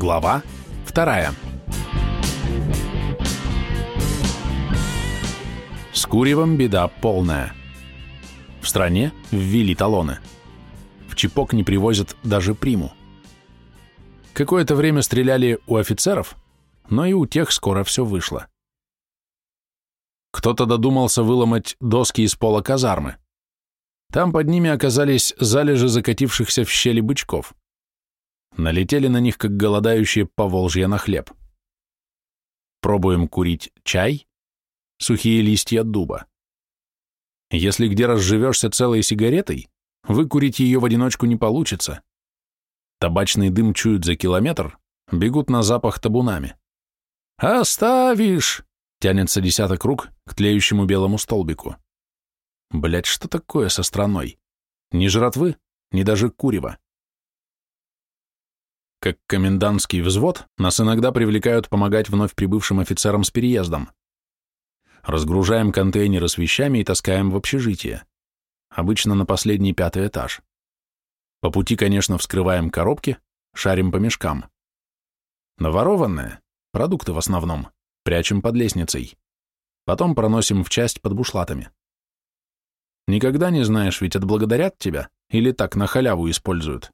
Глава вторая. С куревом беда полная. В стране ввели талоны. В Чепок не привозят даже приму. Какое-то время стреляли у офицеров, но и у тех скоро все вышло. Кто-то додумался выломать доски из пола казармы. Там под ними оказались залежи закатившихся в щели бычков. Налетели на них, как голодающие поволжья на хлеб. Пробуем курить чай, сухие листья дуба. Если где разживешься целой сигаретой, выкурить ее в одиночку не получится. Табачный дым чуют за километр, бегут на запах табунами. «Оставишь!» — тянется десяток рук к тлеющему белому столбику. Блять, что такое со страной? Ни жратвы, ни даже курева. Как комендантский взвод, нас иногда привлекают помогать вновь прибывшим офицерам с переездом. Разгружаем контейнеры с вещами и таскаем в общежитие. Обычно на последний пятый этаж. По пути, конечно, вскрываем коробки, шарим по мешкам. Наворованное, продукты в основном, прячем под лестницей. Потом проносим в часть под бушлатами. Никогда не знаешь, ведь отблагодарят тебя или так на халяву используют.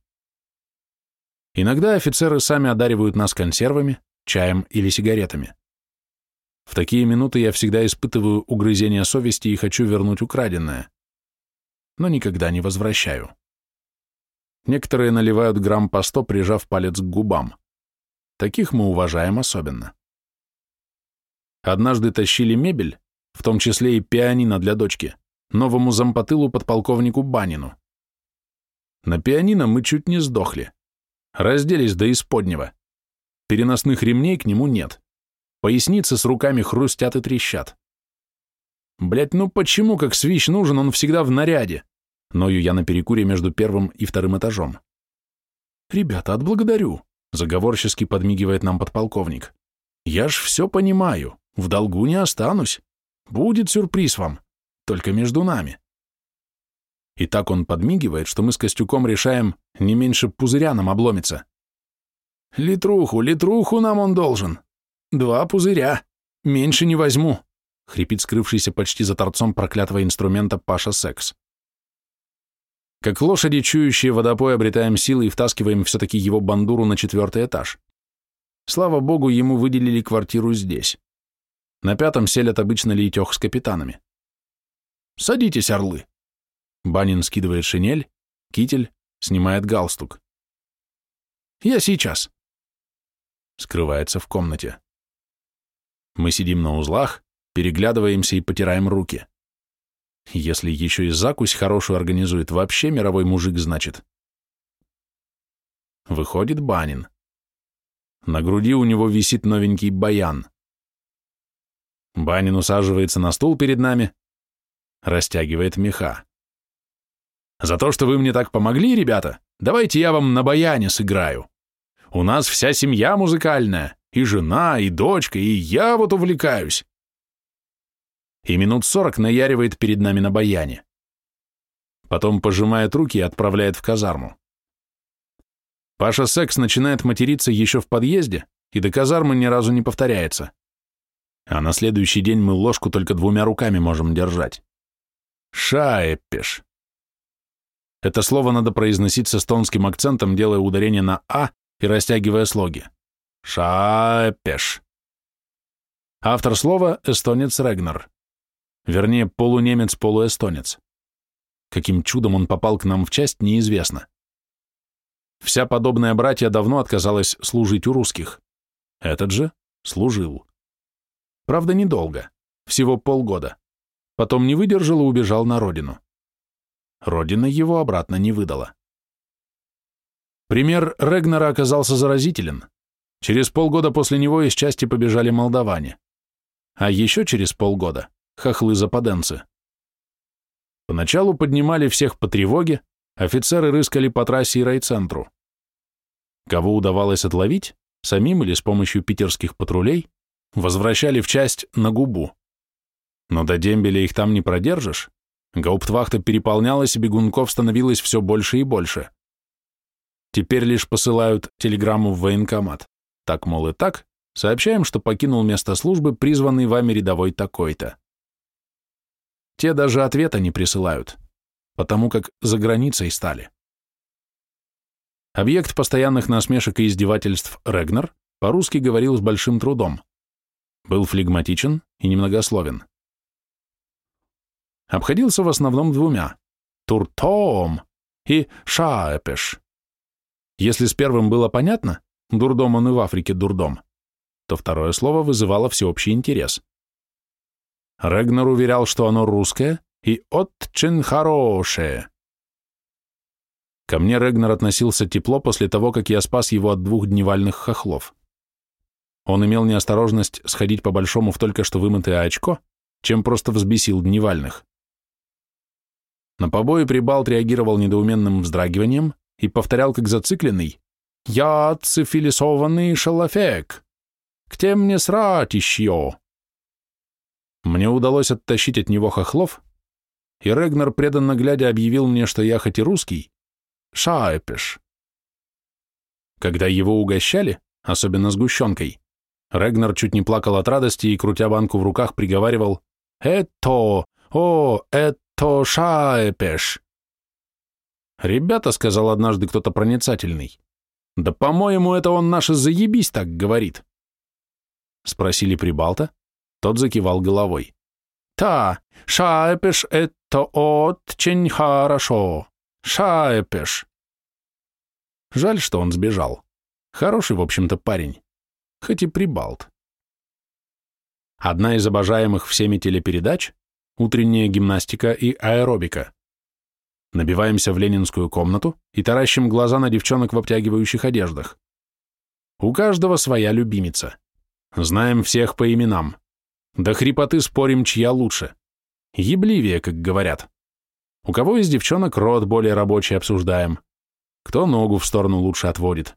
Иногда офицеры сами одаривают нас консервами, чаем или сигаретами. В такие минуты я всегда испытываю угрызение совести и хочу вернуть украденное. Но никогда не возвращаю. Некоторые наливают грамм по сто, прижав палец к губам. Таких мы уважаем особенно. Однажды тащили мебель, в том числе и пианино для дочки новому зампотылу подполковнику Банину. На пианино мы чуть не сдохли. Разделись до исподнего. Переносных ремней к нему нет. Поясницы с руками хрустят и трещат. Блять, ну почему, как свищ нужен, он всегда в наряде? Ною я на перекуре между первым и вторым этажом. Ребята, отблагодарю, заговорчески подмигивает нам подполковник. Я ж все понимаю, в долгу не останусь. Будет сюрприз вам только между нами. И так он подмигивает, что мы с Костюком решаем, не меньше пузыря нам обломится. «Литруху, литруху нам он должен. Два пузыря. Меньше не возьму», — хрипит скрывшийся почти за торцом проклятого инструмента Паша Секс. Как лошади, чующие водопой, обретаем силы и втаскиваем все-таки его бандуру на четвертый этаж. Слава богу, ему выделили квартиру здесь. На пятом селят обычно лейтех с капитанами. Садитесь, орлы. Банин скидывает шинель, китель, снимает галстук. Я сейчас. Скрывается в комнате. Мы сидим на узлах, переглядываемся и потираем руки. Если еще и закусь хорошую организует, вообще мировой мужик, значит. Выходит Банин. На груди у него висит новенький баян. Банин усаживается на стул перед нами, растягивает меха. «За то, что вы мне так помогли, ребята, давайте я вам на баяне сыграю. У нас вся семья музыкальная, и жена, и дочка, и я вот увлекаюсь». И минут сорок наяривает перед нами на баяне. Потом пожимает руки и отправляет в казарму. Паша Секс начинает материться еще в подъезде, и до казармы ни разу не повторяется. А на следующий день мы ложку только двумя руками можем держать. Шаепеш. Это слово надо произносить с эстонским акцентом, делая ударение на «а» и растягивая слоги. Шаепеш. Автор слова – эстонец Регнер. Вернее, полунемец-полуэстонец. Каким чудом он попал к нам в часть, неизвестно. Вся подобная братья давно отказалась служить у русских. Этот же служил. Правда, недолго, всего полгода. Потом не выдержал и убежал на родину. Родина его обратно не выдала. Пример Регнера оказался заразителен. Через полгода после него из части побежали молдаване. А еще через полгода — хохлы-западенцы. Поначалу поднимали всех по тревоге, офицеры рыскали по трассе и райцентру. Кого удавалось отловить, самим или с помощью питерских патрулей, возвращали в часть на губу. Но до дембеля их там не продержишь. Гауптвахта переполнялась, и бегунков становилось все больше и больше. Теперь лишь посылают телеграмму в военкомат. Так, мол, и так, сообщаем, что покинул место службы призванный вами рядовой такой-то. Те даже ответа не присылают, потому как за границей стали. Объект постоянных насмешек и издевательств Регнер по-русски говорил с большим трудом. Был флегматичен и немногословен. Обходился в основном двумя – Туртом и Шаэпеш. Если с первым было понятно, дурдом он и в Африке дурдом, то второе слово вызывало всеобщий интерес. Регнер уверял, что оно русское и очень хорошее. Ко мне Регнер относился тепло после того, как я спас его от двух дневальных хохлов. Он имел неосторожность сходить по-большому в только что вымытое очко, чем просто взбесил дневальных. На побои Прибалт реагировал недоуменным вздрагиванием и повторял как зацикленный «Я цифилисованный шалафек! Где мне срать еще?» Мне удалось оттащить от него хохлов, и Регнер, преданно глядя, объявил мне, что я хоть и русский, шаепеш. Когда его угощали, особенно сгущенкой, Регнер чуть не плакал от радости и, крутя банку в руках, приговаривал «Это! О, это шаепеш!» «Ребята», — сказал однажды кто-то проницательный, «да, по-моему, это он наше заебись так говорит». Спросили Прибалта, тот закивал головой. «Та, шаепеш — это очень хорошо. Шаепеш». Жаль, что он сбежал. Хороший, в общем-то, парень. Хоть и прибалт. Одна из обожаемых всеми телепередач — утренняя гимнастика и аэробика. Набиваемся в ленинскую комнату и таращим глаза на девчонок в обтягивающих одеждах. У каждого своя любимица. Знаем всех по именам. До хрипоты спорим, чья лучше. Ебливее, как говорят. У кого из девчонок рот более рабочий обсуждаем. Кто ногу в сторону лучше отводит.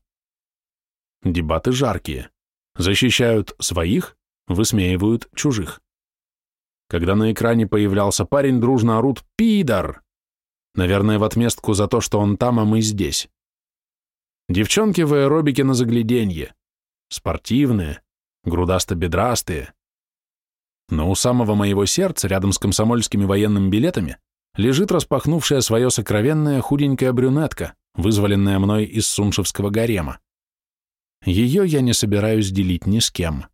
Дебаты жаркие. Защищают своих, высмеивают чужих. Когда на экране появлялся парень, дружно орут «Пидор!». Наверное, в отместку за то, что он там, а мы здесь. Девчонки в аэробике на загляденье. Спортивные, грудасто-бедрастые. Но у самого моего сердца, рядом с комсомольскими военными билетами, лежит распахнувшая свое сокровенная худенькая брюнетка, вызволенная мной из суншевского гарема. Ее я не собираюсь делить ни с кем.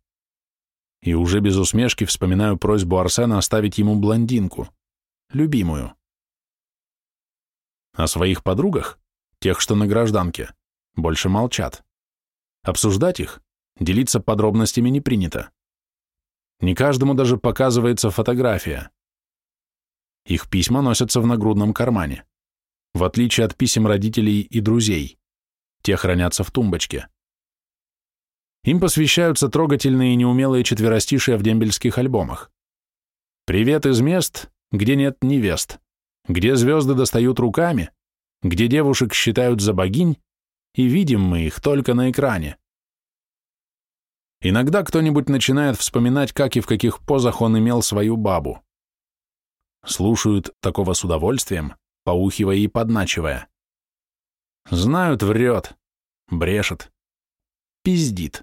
И уже без усмешки вспоминаю просьбу Арсена оставить ему блондинку, любимую. О своих подругах, тех, что на гражданке, больше молчат. Обсуждать их, делиться подробностями не принято. Не каждому даже показывается фотография. Их письма носятся в нагрудном кармане, в отличие от писем родителей и друзей. Те хранятся в тумбочке. Им посвящаются трогательные и неумелые четверостишия в дембельских альбомах. «Привет из мест, где нет невест, где звезды достают руками, где девушек считают за богинь, и видим мы их только на экране». Иногда кто-нибудь начинает вспоминать, как и в каких позах он имел свою бабу. Слушают такого с удовольствием, поухивая и подначивая. Знают, врет, брешет, пиздит.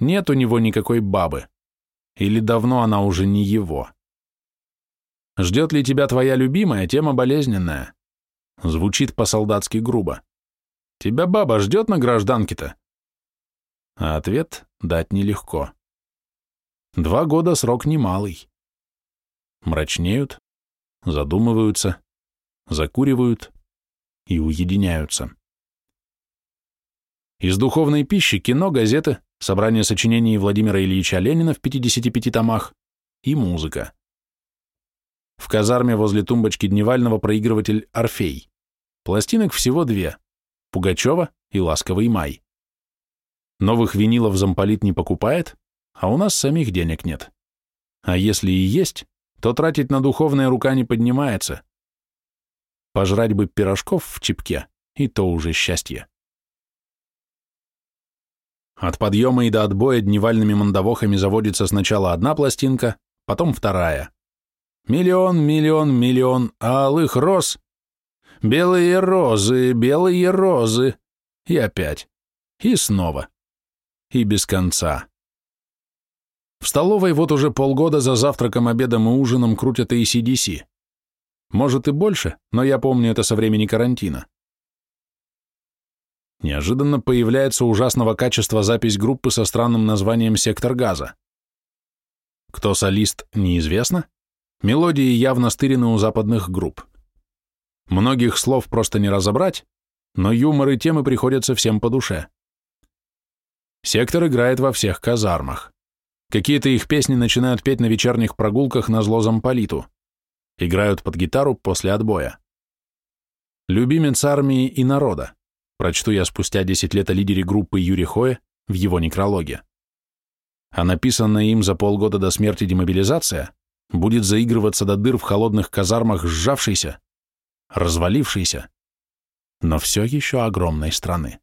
Нет у него никакой бабы. Или давно она уже не его. Ждет ли тебя твоя любимая, тема болезненная. Звучит по-солдатски грубо. Тебя баба ждет на гражданке-то? А ответ дать нелегко. Два года срок немалый. Мрачнеют, задумываются, закуривают и уединяются. Из духовной пищи кино, газеты, собрание сочинений Владимира Ильича Ленина в 55 томах и музыка. В казарме возле тумбочки Дневального проигрыватель «Орфей». Пластинок всего две – Пугачева и «Ласковый май». Новых винилов замполит не покупает, а у нас самих денег нет. А если и есть, то тратить на духовная рука не поднимается. Пожрать бы пирожков в чипке, и то уже счастье. От подъема и до отбоя дневальными мандавохами заводится сначала одна пластинка, потом вторая. Миллион, миллион, миллион алых роз. Белые розы, белые розы. И опять. И снова. и без конца. В столовой вот уже полгода за завтраком, обедом и ужином крутят ACDC. Может и больше, но я помню это со времени карантина. Неожиданно появляется ужасного качества запись группы со странным названием «Сектор газа». Кто солист, неизвестно. Мелодии явно стырены у западных групп. Многих слов просто не разобрать, но юмор и темы приходятся всем по душе. Сектор играет во всех казармах. Какие-то их песни начинают петь на вечерних прогулках на зло замполиту. Играют под гитару после отбоя. Любимец армии и народа. Прочту я спустя 10 лет о лидере группы Юрий Хое в его некрологе. А написанная им за полгода до смерти демобилизация будет заигрываться до дыр в холодных казармах сжавшейся, развалившейся, но все еще огромной страны.